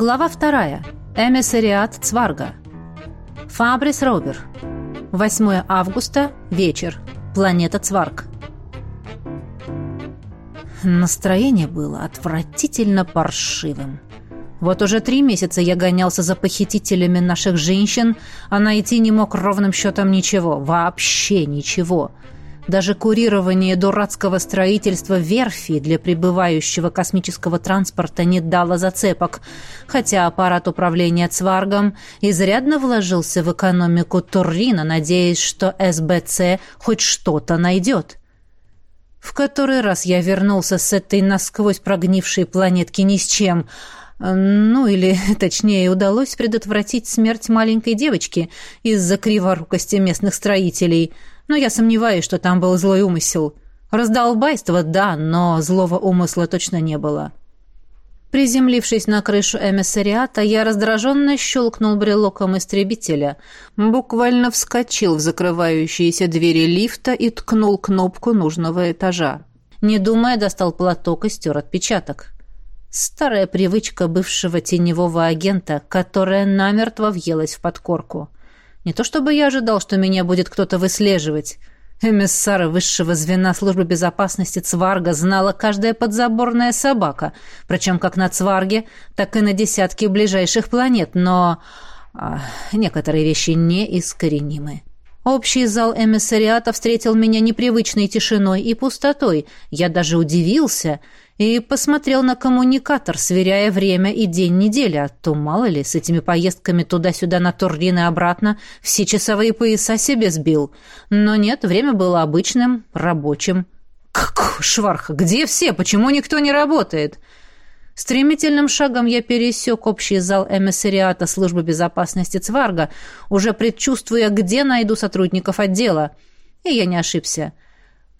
Глава вторая. Эмиссариат Цварга. Фабрис Робер. 8 августа. Вечер. Планета Цварг. Настроение было отвратительно паршивым. Вот уже три месяца я гонялся за похитителями наших женщин, а найти не мог ровным счетом ничего. Вообще ничего. Даже курирование дурацкого строительства верфи для прибывающего космического транспорта не дало зацепок, хотя аппарат управления Цваргом изрядно вложился в экономику Туррина, надеясь, что СБЦ хоть что-то найдет. В который раз я вернулся с этой насквозь прогнившей планетки ни с чем — ну, или, точнее, удалось предотвратить смерть маленькой девочки из-за криворукости местных строителей. Но я сомневаюсь, что там был злой умысел. Раздолбайство, да, но злого умысла точно не было. Приземлившись на крышу эмиссариата, я раздраженно щелкнул брелоком истребителя, буквально вскочил в закрывающиеся двери лифта и ткнул кнопку нужного этажа. Не думая, достал платок и стер отпечаток. Старая привычка бывшего теневого агента, которая намертво въелась в подкорку. Не то чтобы я ожидал, что меня будет кто-то выслеживать. Эмиссара высшего звена службы безопасности Цварга знала каждая подзаборная собака, причем как на Цварге, так и на десятки ближайших планет, но а, некоторые вещи неискоренимы. Общий зал эмиссариата встретил меня непривычной тишиной и пустотой. Я даже удивился и посмотрел на коммуникатор, сверяя время и день недели, а то, мало ли, с этими поездками туда-сюда на Туррин и обратно все часовые пояса себе сбил. Но нет, время было обычным, рабочим. Как шварха, где все? Почему никто не работает? Стремительным шагом я пересек общий зал эмиссариата службы безопасности Цварга, уже предчувствуя, где найду сотрудников отдела. И я не ошибся. —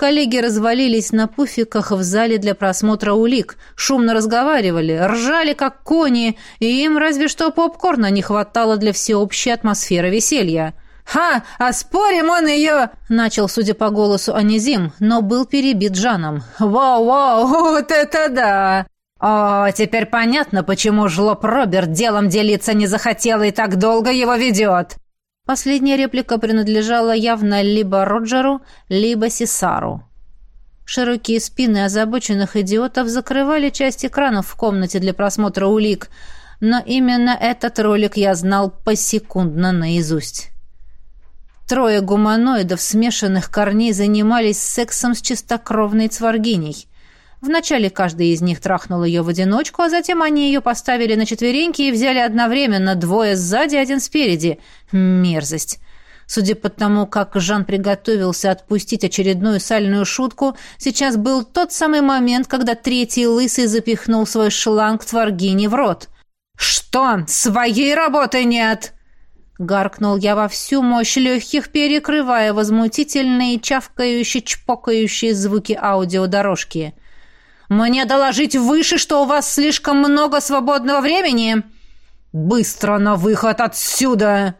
Коллеги развалились на пуфиках в зале для просмотра улик, шумно разговаривали, ржали как кони, и им разве что попкорна не хватало для всеобщей атмосферы веселья. «Ха! А спорим, он ее...» — начал, судя по голосу, Анизим, но был перебит Жаном. «Вау-вау! Вот это да!» «О, теперь понятно, почему жлоб Роберт делом делиться не захотел и так долго его ведет!» Последняя реплика принадлежала явно либо Роджеру, либо Сесару. Широкие спины озабоченных идиотов закрывали часть экранов в комнате для просмотра улик, но именно этот ролик я знал посекундно наизусть. Трое гуманоидов смешанных корней занимались сексом с чистокровной цваргиней. Вначале каждый из них трахнул ее в одиночку, а затем они ее поставили на четвереньки и взяли одновременно, двое сзади, один спереди. Мерзость. Судя по тому, как Жан приготовился отпустить очередную сальную шутку, сейчас был тот самый момент, когда третий лысый запихнул свой шланг Тваргини в рот. «Что? Своей работы нет!» Гаркнул я во всю мощь легких, перекрывая возмутительные, чавкающие, чпокающие звуки аудиодорожки. Мне доложить выше, что у вас слишком много свободного времени? Быстро на выход отсюда!»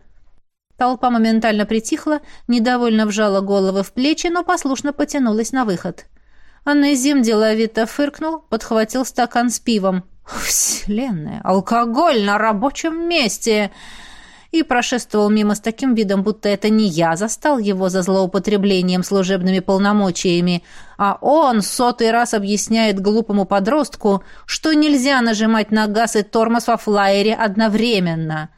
Толпа моментально притихла, недовольно вжала головы в плечи, но послушно потянулась на выход. Аннезим деловито фыркнул, подхватил стакан с пивом. «Вселенная! Алкоголь на рабочем месте!» и прошествовал мимо с таким видом, будто это не я застал его за злоупотреблением служебными полномочиями, а он сотый раз объясняет глупому подростку, что нельзя нажимать на газ и тормоз во флайере одновременно.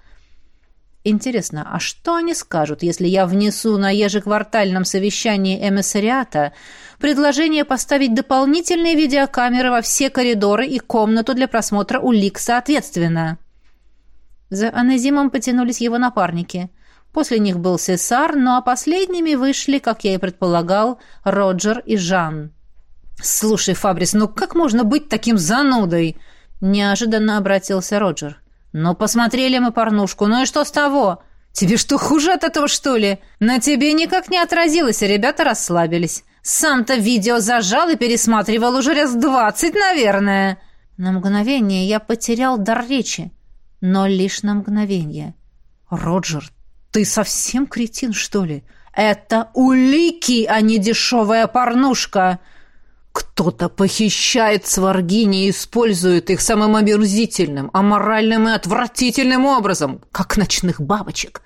Интересно, а что они скажут, если я внесу на ежеквартальном совещании эмиссариата предложение поставить дополнительные видеокамеры во все коридоры и комнату для просмотра улик соответственно?» За Анезимом потянулись его напарники. После них был Сесар, ну а последними вышли, как я и предполагал, Роджер и Жан. «Слушай, Фабрис, ну как можно быть таким занудой?» Неожиданно обратился Роджер. «Ну, посмотрели мы порнушку, ну и что с того? Тебе что, хуже от этого, что ли? На тебе никак не отразилось, и ребята расслабились. Сам-то видео зажал и пересматривал уже раз двадцать, наверное». На мгновение я потерял дар речи но лишь на мгновение. «Роджер, ты совсем кретин, что ли? Это улики, а не дешевая порнушка!» Кто-то похищает сваргини и использует их самым омерзительным, аморальным и отвратительным образом, как ночных бабочек.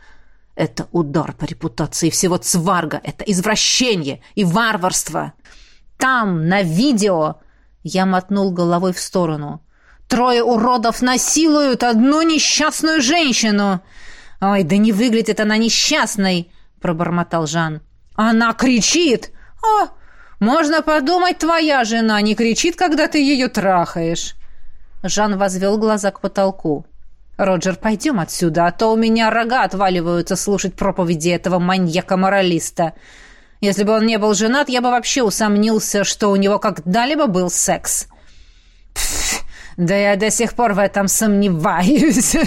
Это удар по репутации всего цварга, это извращение и варварство. Там, на видео, я мотнул головой в сторону. Трое уродов насилуют одну несчастную женщину. Ой, да не выглядит она несчастной, пробормотал Жан. Она кричит. О, можно подумать, твоя жена не кричит, когда ты ее трахаешь. Жан возвел глаза к потолку. «Роджер, пойдем отсюда, а то у меня рога отваливаются слушать проповеди этого маньяка-моралиста. Если бы он не был женат, я бы вообще усомнился, что у него когда-либо был секс». Пфф, да я до сих пор в этом сомневаюсь.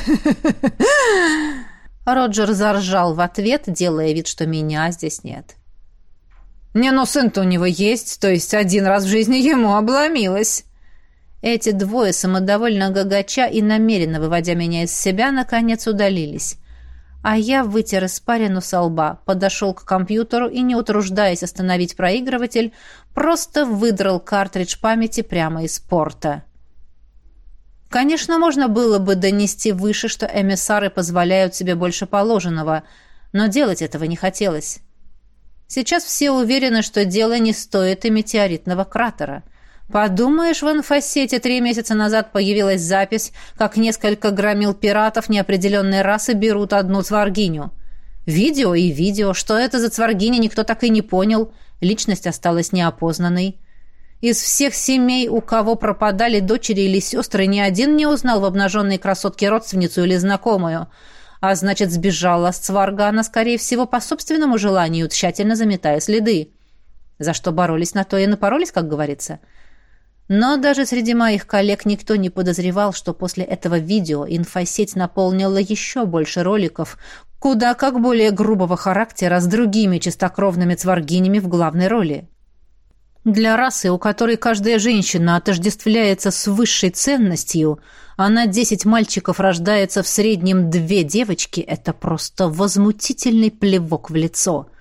Роджер заржал в ответ, делая вид, что меня здесь нет. «Не, ну сын-то у него есть, то есть один раз в жизни ему обломилось». Эти двое, самодовольно гагача и намеренно выводя меня из себя, наконец удалились. А я вытер испарину со лба, подошел к компьютеру и, не утруждаясь остановить проигрыватель, просто выдрал картридж памяти прямо из порта. Конечно, можно было бы донести выше, что эмиссары позволяют себе больше положенного, но делать этого не хотелось. Сейчас все уверены, что дело не стоит и метеоритного кратера. Подумаешь, в инфосете три месяца назад появилась запись, как несколько громил пиратов неопределенной расы берут одну цваргиню. Видео и видео, что это за цваргиня, никто так и не понял. Личность осталась неопознанной. Из всех семей, у кого пропадали дочери или сестры, ни один не узнал в обнаженной красотке родственницу или знакомую. А значит, сбежала с Цваргана, скорее всего, по собственному желанию, тщательно заметая следы. За что боролись, на то и напоролись, как говорится. Но даже среди моих коллег никто не подозревал, что после этого видео инфосеть наполнила еще больше роликов, куда как более грубого характера с другими чистокровными цваргинями в главной роли. Для расы, у которой каждая женщина отождествляется с высшей ценностью, а на десять мальчиков рождается в среднем две девочки, это просто возмутительный плевок в лицо.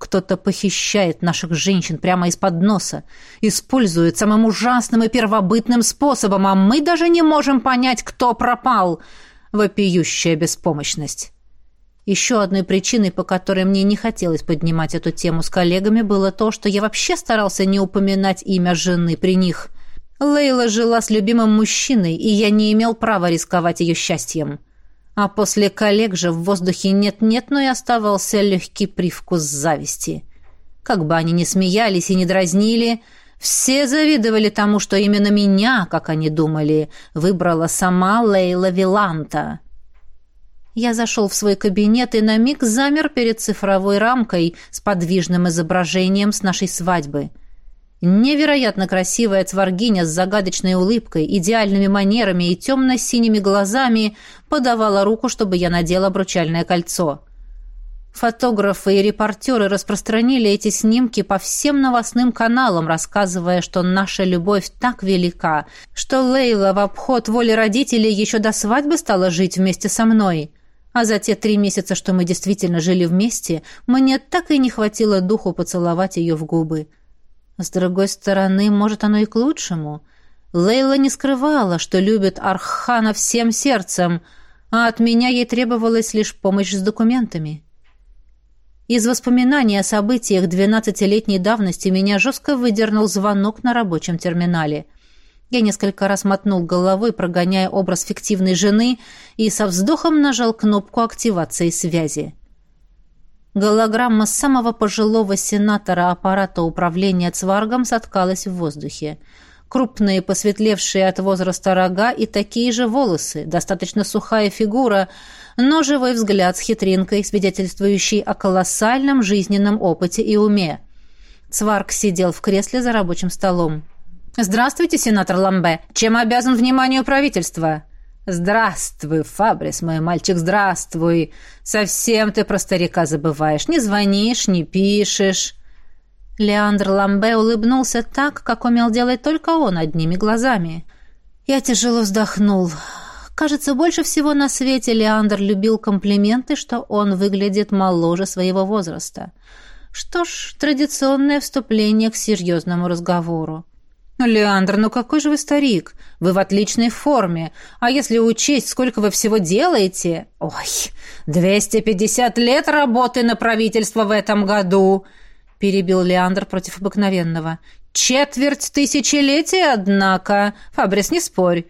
Кто-то похищает наших женщин прямо из-под носа, использует самым ужасным и первобытным способом, а мы даже не можем понять, кто пропал. Вопиющая беспомощность. Еще одной причиной, по которой мне не хотелось поднимать эту тему с коллегами, было то, что я вообще старался не упоминать имя жены при них. Лейла жила с любимым мужчиной, и я не имел права рисковать ее счастьем. А после коллег же в воздухе нет-нет, но и оставался легкий привкус зависти. Как бы они ни смеялись и не дразнили, все завидовали тому, что именно меня, как они думали, выбрала сама Лейла Виланта. Я зашел в свой кабинет и на миг замер перед цифровой рамкой с подвижным изображением с нашей свадьбы. Невероятно красивая цваргиня с загадочной улыбкой, идеальными манерами и темно-синими глазами подавала руку, чтобы я надел обручальное кольцо. Фотографы и репортеры распространили эти снимки по всем новостным каналам, рассказывая, что наша любовь так велика, что Лейла в обход воли родителей еще до свадьбы стала жить вместе со мной. А за те три месяца, что мы действительно жили вместе, мне так и не хватило духу поцеловать ее в губы. С другой стороны, может, оно и к лучшему. Лейла не скрывала, что любит Архана всем сердцем, а от меня ей требовалась лишь помощь с документами. Из воспоминаний о событиях двенадцатилетней давности меня жестко выдернул звонок на рабочем терминале — я несколько раз мотнул головой, прогоняя образ фиктивной жены, и со вздохом нажал кнопку активации связи. Голограмма самого пожилого сенатора аппарата управления Цваргом соткалась в воздухе. Крупные, посветлевшие от возраста рога и такие же волосы, достаточно сухая фигура, но живой взгляд с хитринкой, свидетельствующий о колоссальном жизненном опыте и уме. Цварг сидел в кресле за рабочим столом. «Здравствуйте, сенатор Ламбе. Чем обязан вниманию правительства?» «Здравствуй, Фабрис, мой мальчик, здравствуй. Совсем ты про старика забываешь. Не звонишь, не пишешь». Леандр Ламбе улыбнулся так, как умел делать только он одними глазами. Я тяжело вздохнул. Кажется, больше всего на свете Леандр любил комплименты, что он выглядит моложе своего возраста. Что ж, традиционное вступление к серьезному разговору. «Леандр, ну какой же вы старик? Вы в отличной форме. А если учесть, сколько вы всего делаете...» «Ой, 250 лет работы на правительство в этом году!» — перебил Леандр против обыкновенного. «Четверть тысячелетия, однако. Фабрис, не спорь.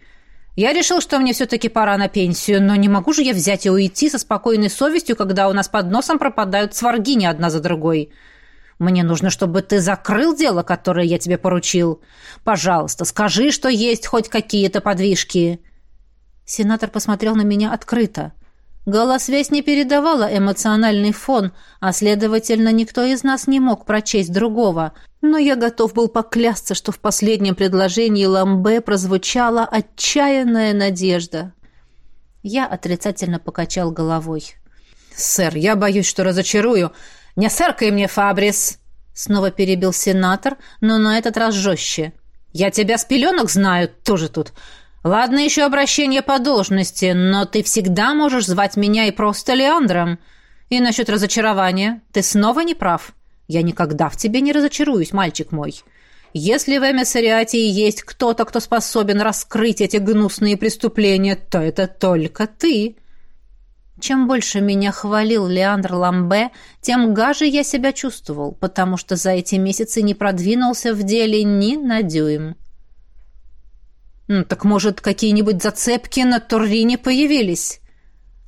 Я решил, что мне все-таки пора на пенсию, но не могу же я взять и уйти со спокойной совестью, когда у нас под носом пропадают сваргини одна за другой». Мне нужно, чтобы ты закрыл дело, которое я тебе поручил. Пожалуйста, скажи, что есть хоть какие-то подвижки». Сенатор посмотрел на меня открыто. Голосвязь не передавала эмоциональный фон, а, следовательно, никто из нас не мог прочесть другого. Но я готов был поклясться, что в последнем предложении Ламбе прозвучала отчаянная надежда. Я отрицательно покачал головой. «Сэр, я боюсь, что разочарую. «Не сэркай мне, Фабрис!» Снова перебил сенатор, но на этот раз жестче. «Я тебя с пеленок знаю, тоже тут. Ладно еще обращение по должности, но ты всегда можешь звать меня и просто Леандром. И насчет разочарования ты снова не прав. Я никогда в тебе не разочаруюсь, мальчик мой. Если в эмиссариате есть кто-то, кто способен раскрыть эти гнусные преступления, то это только ты». Чем больше меня хвалил Леандр Ламбе, тем гаже я себя чувствовал, потому что за эти месяцы не продвинулся в деле ни на дюйм. «Ну, так, может, какие-нибудь зацепки на Туррине появились?»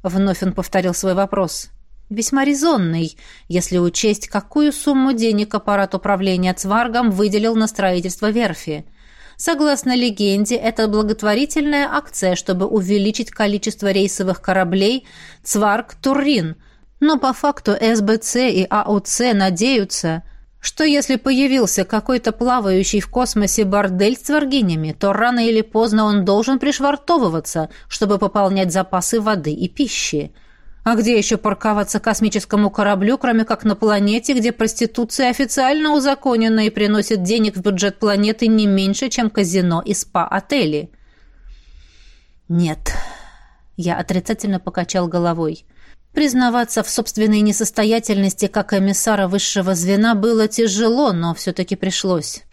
Вновь он повторил свой вопрос. «Весьма резонный, если учесть, какую сумму денег аппарат управления Цваргом выделил на строительство верфи». Согласно легенде, это благотворительная акция, чтобы увеличить количество рейсовых кораблей «Цварг-Туррин». Но по факту СБЦ и АУЦ надеются, что если появился какой-то плавающий в космосе бордель с цваргинями, то рано или поздно он должен пришвартовываться, чтобы пополнять запасы воды и пищи. А где еще парковаться космическому кораблю, кроме как на планете, где проституция официально узаконена и приносит денег в бюджет планеты не меньше, чем казино и спа-отели? Нет. Я отрицательно покачал головой. Признаваться в собственной несостоятельности как эмиссара высшего звена было тяжело, но все-таки пришлось.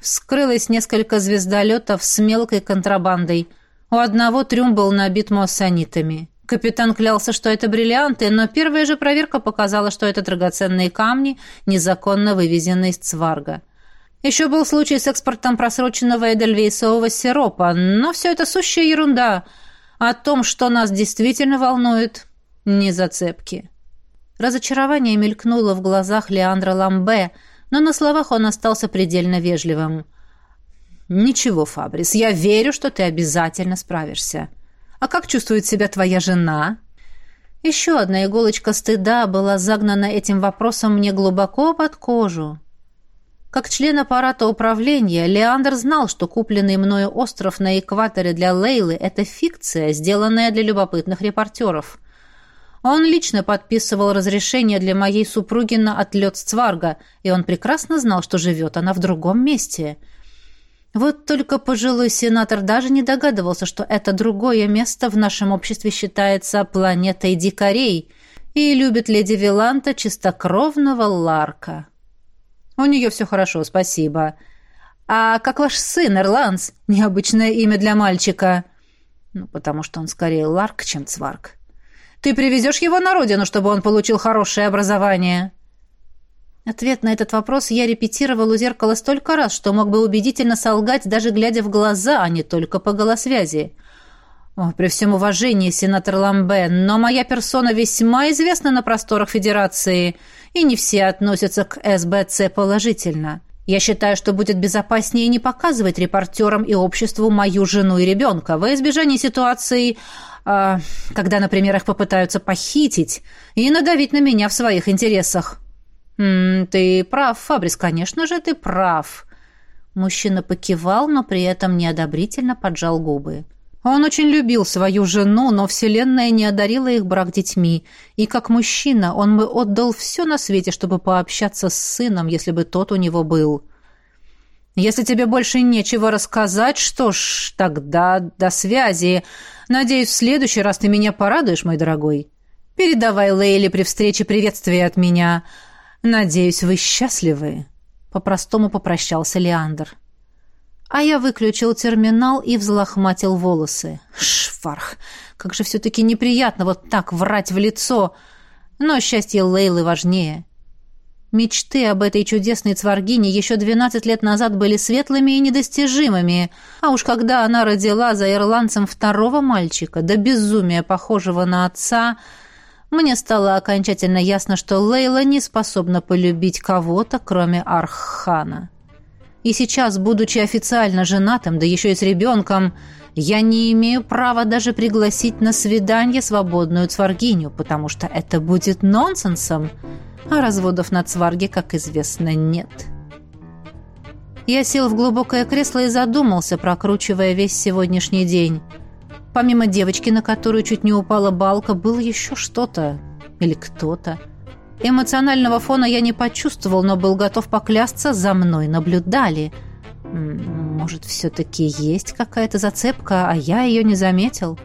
Вскрылось несколько звездолетов с мелкой контрабандой. У одного трюм был набит моссанитами. Капитан клялся, что это бриллианты, но первая же проверка показала, что это драгоценные камни, незаконно вывезенные из Цварга. Еще был случай с экспортом просроченного эдельвейсового сиропа, но все это сущая ерунда. О том, что нас действительно волнует, не зацепки. Разочарование мелькнуло в глазах Леандра Ламбе, но на словах он остался предельно вежливым. «Ничего, Фабрис, я верю, что ты обязательно справишься. А как чувствует себя твоя жена?» Еще одна иголочка стыда была загнана этим вопросом мне глубоко под кожу. Как член аппарата управления, Леандр знал, что купленный мною остров на экваторе для Лейлы – это фикция, сделанная для любопытных репортеров. Он лично подписывал разрешение для моей супруги на отлет с Цварга, и он прекрасно знал, что живет она в другом месте – вот только пожилой сенатор даже не догадывался, что это другое место в нашем обществе считается планетой дикарей и любит леди Виланта чистокровного Ларка. У нее все хорошо, спасибо. А как ваш сын, Эрланс? Необычное имя для мальчика. Ну, потому что он скорее Ларк, чем Цварк. Ты привезешь его на родину, чтобы он получил хорошее образование?» Ответ на этот вопрос я репетировал у зеркала столько раз, что мог бы убедительно солгать, даже глядя в глаза, а не только по голосвязи. О, при всем уважении, сенатор Ламбе, но моя персона весьма известна на просторах Федерации, и не все относятся к СБЦ положительно. Я считаю, что будет безопаснее не показывать репортерам и обществу мою жену и ребенка во избежание ситуации, э, когда, например, их попытаются похитить и надавить на меня в своих интересах. «М ты прав, Фабрис, конечно же, ты прав». Мужчина покивал, но при этом неодобрительно поджал губы. Он очень любил свою жену, но Вселенная не одарила их брак детьми. И как мужчина он бы отдал все на свете, чтобы пообщаться с сыном, если бы тот у него был. Если тебе больше нечего рассказать, что ж, тогда до связи. Надеюсь, в следующий раз ты меня порадуешь, мой дорогой. Передавай Лейле при встрече приветствие от меня. «Надеюсь, вы счастливы», — по-простому попрощался Леандр. А я выключил терминал и взлохматил волосы. Шварх! Как же все-таки неприятно вот так врать в лицо! Но счастье Лейлы важнее. Мечты об этой чудесной цваргине еще двенадцать лет назад были светлыми и недостижимыми, а уж когда она родила за ирландцем второго мальчика, до безумия похожего на отца, мне стало окончательно ясно, что Лейла не способна полюбить кого-то, кроме Архана. И сейчас, будучи официально женатым, да еще и с ребенком, я не имею права даже пригласить на свидание свободную цваргиню, потому что это будет нонсенсом, а разводов на цварге, как известно, нет. Я сел в глубокое кресло и задумался, прокручивая весь сегодняшний день. Помимо девочки, на которую чуть не упала балка, было еще что-то или кто-то. Эмоционального фона я не почувствовал, но был готов поклясться, за мной наблюдали. Может, все-таки есть какая-то зацепка, а я ее не заметил?